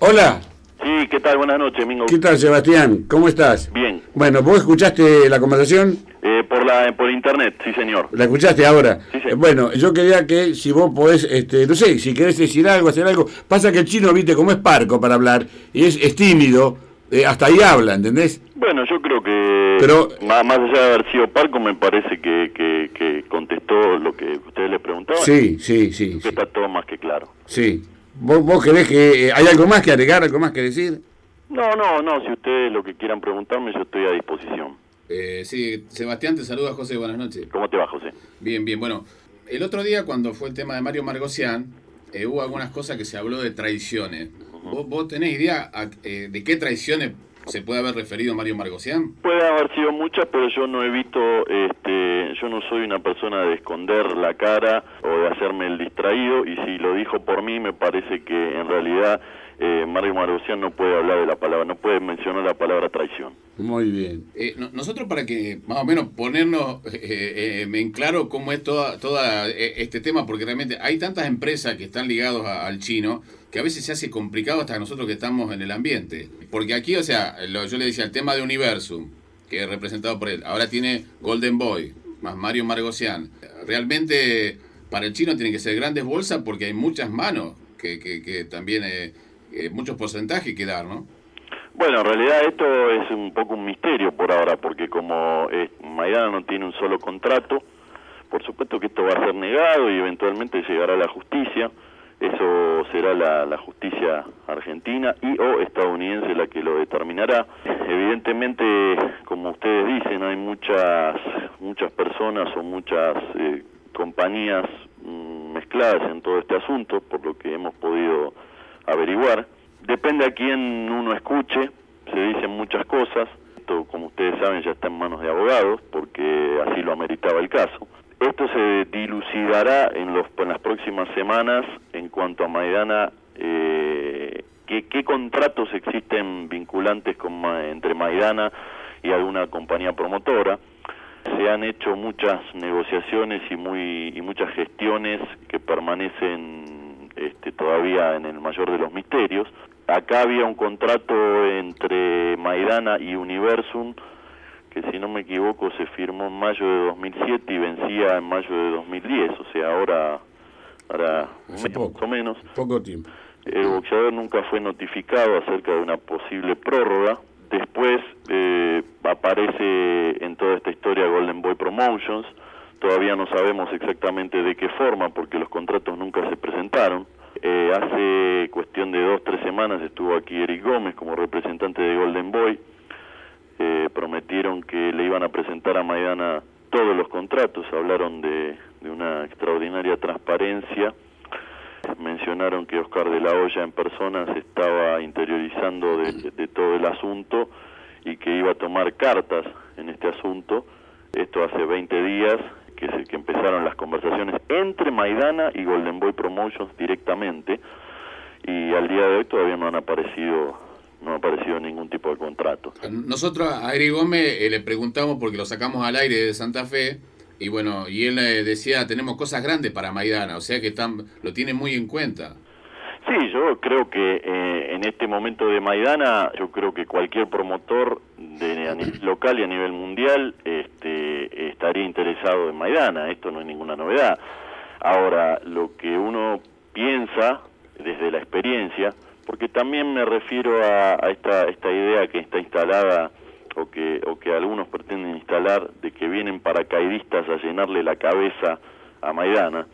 Hola. Sí, ¿qué tal? Buenas noches, Mingo. ¿Qué tal, Sebastián? ¿Cómo estás? Bien. Bueno, ¿vos escuchaste la conversación? Eh, por la por internet, sí, señor. ¿La escuchaste ahora? Sí, sí. Eh, Bueno, yo quería que si vos podés, este, no sé, si querés decir algo, hacer algo. Pasa que el chino, viste, como es parco para hablar y es, es tímido, eh, hasta ahí habla, ¿entendés? Bueno, yo creo que Pero- más, más allá de haber sido Parco, me parece que, que, que contestó lo que ustedes le preguntaban. Sí, sí, sí, Que sí. está todo más que claro. sí. ¿Vos, ¿Vos querés que... eh, ¿Hay algo más que agregar, algo más que decir? No, no, no, si ustedes lo que quieran preguntarme, yo estoy a disposición. Eh, sí, Sebastián, te saluda José, buenas noches. ¿Cómo te va, José? Bien, bien, bueno, el otro día cuando fue el tema de Mario Margosian, eh, hubo algunas cosas que se habló de traiciones. ¿Vos, vos tenés idea a- eh, de qué traiciones se puede haber referido Mario Margosian? Puede haber sido muchas, pero yo no evito, este, yo no soy una persona de esconder la cara o de hacerme el distraído, y si lo dijo por mí, me parece que en realidad eh, Mario Marocian no puede hablar de la palabra, no puede mencionar la palabra traición. Muy bien. Eh, no- nosotros para que más o menos ponernos eh, eh, en claro cómo es toda, toda este tema, porque realmente hay tantas empresas que están ligados a- al chino que a veces se hace complicado hasta nosotros que estamos en el ambiente. Porque aquí, o sea, lo- yo le decía, el tema de Universum, que es representado por él, ahora tiene Golden Boy, más Mario Margosian. Realmente para el chino tienen que ser grandes bolsas porque hay muchas manos que, que, que también, eh, eh, muchos porcentajes que dar, ¿no? Bueno, en realidad esto es un poco un misterio por ahora, porque como eh, Maidana no tiene un solo contrato, por supuesto que esto va a ser negado y eventualmente llegará a la justicia. Eso será la, la justicia argentina y o estadounidense la que lo determinará. Evidentemente, como ustedes dicen, hay muchas muchas personas o muchas eh, compañías mm, mezcladas en todo este asunto, por lo que hemos podido averiguar. Depende a quién uno escuche, se dicen muchas cosas. Esto, como ustedes saben, ya está en manos de abogados, porque así lo ameritaba el caso. Esto se dilucidará en, los, en las próximas semanas en cuanto a Maidana, eh, qué, contratos existen vinculantes con, entre Maidana y alguna compañía promotora. Se han hecho muchas negociaciones y, muy, y muchas gestiones que permanecen este, todavía en el mayor de los misterios. Acá había un contrato entre Maidana y Universum que si no me equivoco se firmó en mayo de 2007 y vencía en mayo de 2010, o sea, ahora, ahora Hace me- poco. o menos. Poco tiempo. El boxeador nunca fue notificado acerca de una posible prórroga. Después eh, aparece en toda esta historia Golden Boy Promotions. Todavía no sabemos exactamente de qué forma porque los contratos nunca se presentaron. Eh, hace cuestión de dos, tres semanas estuvo aquí Eric Gómez como representante de Golden Boy. Eh, prometieron que le iban a presentar a Maidana todos los contratos. Hablaron de, una extraordinaria transparencia mencionaron que Oscar de la Hoya en persona se estaba interiorizando de, de todo el asunto y que iba a tomar cartas en este asunto. Esto hace 20 días que, se, que empezaron las conversaciones entre Maidana y Golden Boy Promotions directamente y al día de hoy todavía no han aparecido no ha aparecido ningún tipo de contrato. Nosotros a Eric Gómez eh, le preguntamos porque lo sacamos al aire de Santa Fe y bueno, y él eh, decía, tenemos cosas grandes para Maidana, o sea que están, lo tiene muy en cuenta. Sí, yo creo que eh, en este momento de Maidana, yo creo que cualquier promotor de, a nivel local y a nivel mundial este, estaría interesado en Maidana, esto no es ninguna novedad. Ahora, lo que uno piensa desde la experiencia, porque también me refiero a, a esta, esta idea que está instalada o que, o que algunos pretenden instalar de que vienen paracaidistas a llenarle la cabeza a Maidana.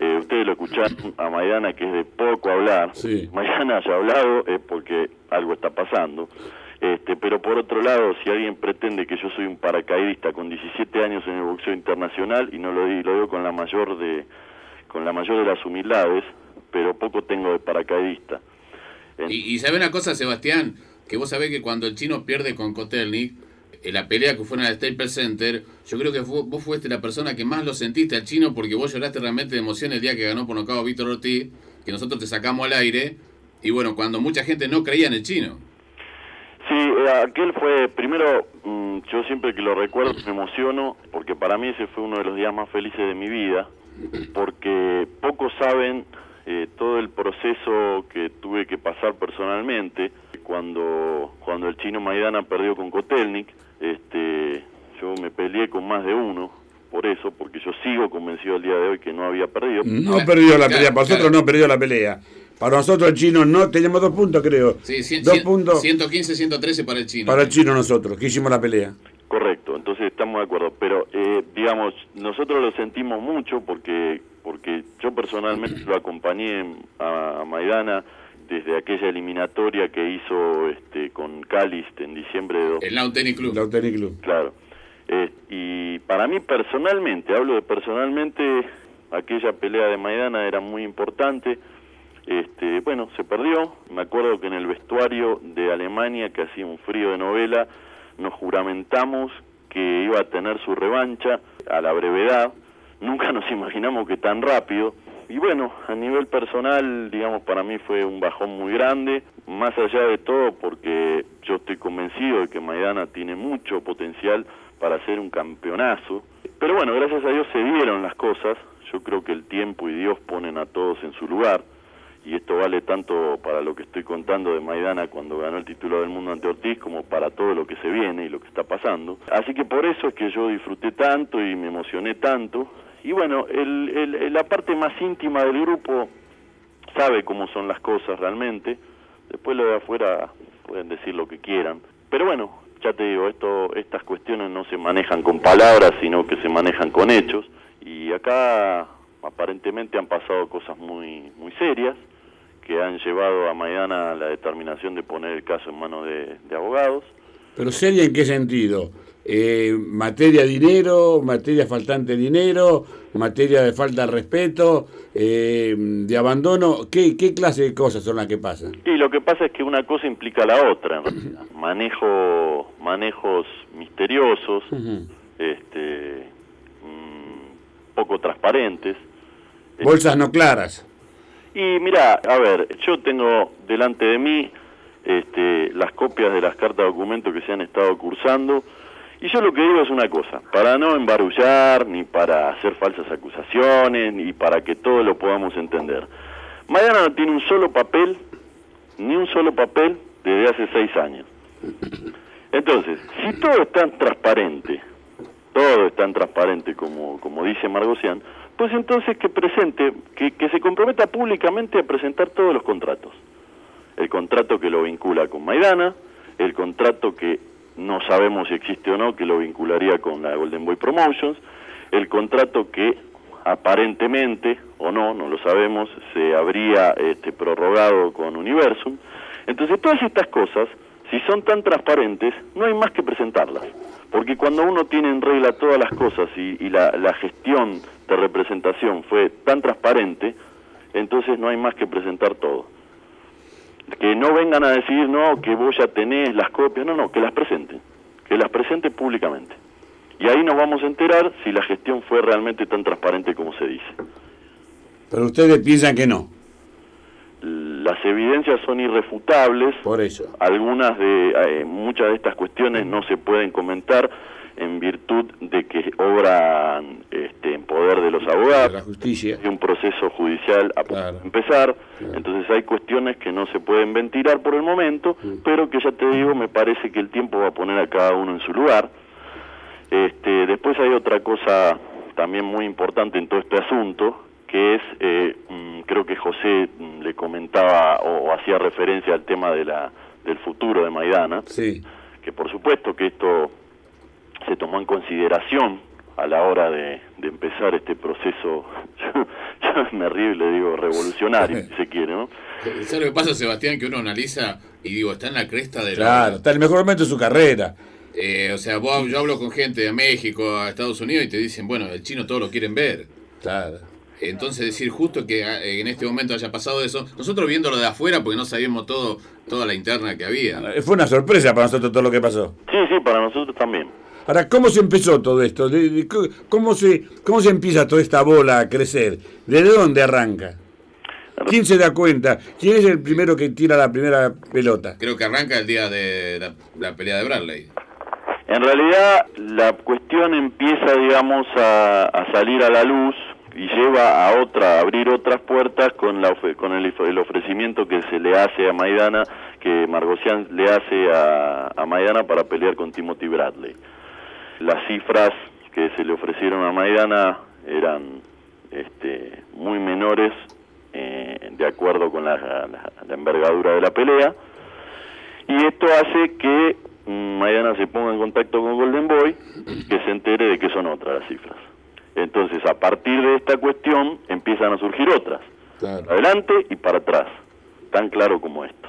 Eh, ustedes lo escucharon a Maidana que es de poco hablar. Sí. Maidana haya hablado es porque algo está pasando. Este, pero por otro lado, si alguien pretende que yo soy un paracaidista con 17 años en el boxeo internacional y no lo digo, lo digo con la mayor de con la mayor de las humildades, pero poco tengo de paracaidista. Y, y sabe una cosa, Sebastián, que vos sabés que cuando el chino pierde con Kotelnik, en la pelea que fue en el Staples Center, yo creo que fu- vos fuiste la persona que más lo sentiste al chino porque vos lloraste realmente de emoción el día que ganó por nocaut Víctor Ortiz, que nosotros te sacamos al aire, y bueno, cuando mucha gente no creía en el chino. Sí, eh, aquel fue, primero, mm, yo siempre que lo recuerdo me emociono, porque para mí ese fue uno de los días más felices de mi vida, porque pocos saben eh, todo el proceso que tuve que pasar personalmente cuando cuando el chino Maidana perdió con Kotelnik, este, yo me peleé con más de uno por eso, porque yo sigo convencido el día de hoy que no había perdido. No perdió la pelea, para nosotros no perdió la pelea. Para nosotros el chino no, teníamos dos puntos creo. Sí, cien- dos cien- puntos 115, 113 para el chino. para el chino nosotros, que hicimos la pelea. Correcto, entonces estamos de acuerdo, pero eh, digamos, nosotros lo sentimos mucho porque porque yo personalmente lo acompañé a, a Maidana desde aquella eliminatoria que hizo este con Calist en diciembre de dos- El Tennis Club. Tennis Club. Claro. Eh, y para mí personalmente, hablo de personalmente, aquella pelea de Maidana era muy importante. Este, bueno, se perdió. Me acuerdo que en el vestuario de Alemania, que hacía un frío de novela, nos juramentamos que iba a tener su revancha a la brevedad. Nunca nos imaginamos que tan rápido. Y bueno, a nivel personal, digamos, para mí fue un bajón muy grande, más allá de todo porque yo estoy convencido de que Maidana tiene mucho potencial para hacer un campeonazo. Pero bueno, gracias a Dios se dieron las cosas. Yo creo que el tiempo y Dios ponen a todos en su lugar. Y esto vale tanto para lo que estoy contando de Maidana cuando ganó el título del mundo ante Ortiz como para todo lo que se viene y lo que está pasando. Así que por eso es que yo disfruté tanto y me emocioné tanto. Y bueno, el, el- la parte más íntima del grupo sabe cómo son las cosas realmente. Después lo de afuera pueden decir lo que quieran. Pero bueno, ya te digo, esto, estas cuestiones no se manejan con palabras, sino que se manejan con hechos. Y acá aparentemente han pasado cosas muy, muy serias que han llevado a Maidana a la determinación de poner el caso en manos de, de abogados. Pero seria en qué sentido? Eh, materia dinero, materia faltante de dinero, materia de falta de respeto, eh, de abandono, ¿Qué, ¿qué clase de cosas son las que pasan? Y lo que pasa es que una cosa implica la otra, en realidad. Manejo, manejos misteriosos, este, mm, poco transparentes. Bolsas no claras. Y mira, a ver, yo tengo delante de mí este, las copias de las cartas de documento que se han estado cursando. Y yo lo que digo es una cosa, para no embarullar, ni para hacer falsas acusaciones, ni para que todo lo podamos entender. Maidana no tiene un solo papel, ni un solo papel desde hace seis años. Entonces, si todo es tan transparente, todo es tan transparente como, como dice Margosian, pues entonces que presente, que, que se comprometa públicamente a presentar todos los contratos. El contrato que lo vincula con Maidana, el contrato que no sabemos si existe o no, que lo vincularía con la Golden Boy Promotions, el contrato que aparentemente, o no, no lo sabemos, se habría este, prorrogado con Universum. Entonces todas estas cosas, si son tan transparentes, no hay más que presentarlas. Porque cuando uno tiene en regla todas las cosas y, la, la gestión de representación fue tan transparente, entonces no hay más que presentar todo. Que no vengan a decir, no, que vos ya tenés las copias, no, no, que las presenten, que las presenten públicamente. Y ahí nos vamos a enterar si la gestión fue realmente tan transparente como se dice. Pero ustedes piensan que no, Las evidencias son irrefutables, por eso. algunas de eh, muchas de estas cuestiones no se pueden comentar en virtud de que obran este, en poder de los La abogados justicia. y un proceso judicial a de Claro. empezar Claro. entonces hay cuestiones que no se pueden ventilar por el momento pero que ya te digo me parece que el tiempo va a poner a cada uno en su lugar este después hay otra cosa también muy importante en todo este asunto que es eh, mm, creo que José mm, le comentaba o, o hacía referencia al tema de la del futuro de Maidana Sí. que por supuesto que esto se tomó en consideración a la hora de, de empezar este proceso, yo, yo me río y le digo revolucionario, si se quiere, ¿no? ¿Sabes lo que pasa, Sebastián? Que uno analiza y digo, está en la cresta de la... Claro, está en el mejor momento de su carrera. Eh, o sea, vos- yo hablo con gente de México, a Estados Unidos, y te dicen, bueno, el chino todo lo quieren ver. Claro. Entonces decir justo que eh, en este momento haya pasado eso, nosotros viéndolo de afuera porque no sabíamos todo, toda la interna que había. Eh, Fue una sorpresa para nosotros todo lo que pasó. Sí, sí, para nosotros también. Ahora, ¿cómo se empezó todo esto? ¿De- de ¿Cómo se, ¿Cómo se empieza toda esta bola a crecer? ¿Desde dónde arranca? ¿Quién se da cuenta? ¿Quién es el primero que tira la primera pelota? Creo que arranca el día de la, la pelea de Bradley. En realidad, la cuestión empieza, digamos, a, a salir a la luz y lleva a otra, a abrir otras puertas con, la, con el, ofrecimiento que se le hace a Maidana, que Margosian le hace a, a Maidana para pelear con Timothy Bradley. Las cifras que se le ofrecieron a Maidana eran este, muy menores eh, de acuerdo con la, envergadura de la pelea. Y esto hace que mm, Maidana se ponga en contacto con Golden Boy, que se entere de que son otras las cifras. Entonces, a partir de esta cuestión, empiezan a surgir otras. Adelante y para atrás. Tan claro como esto.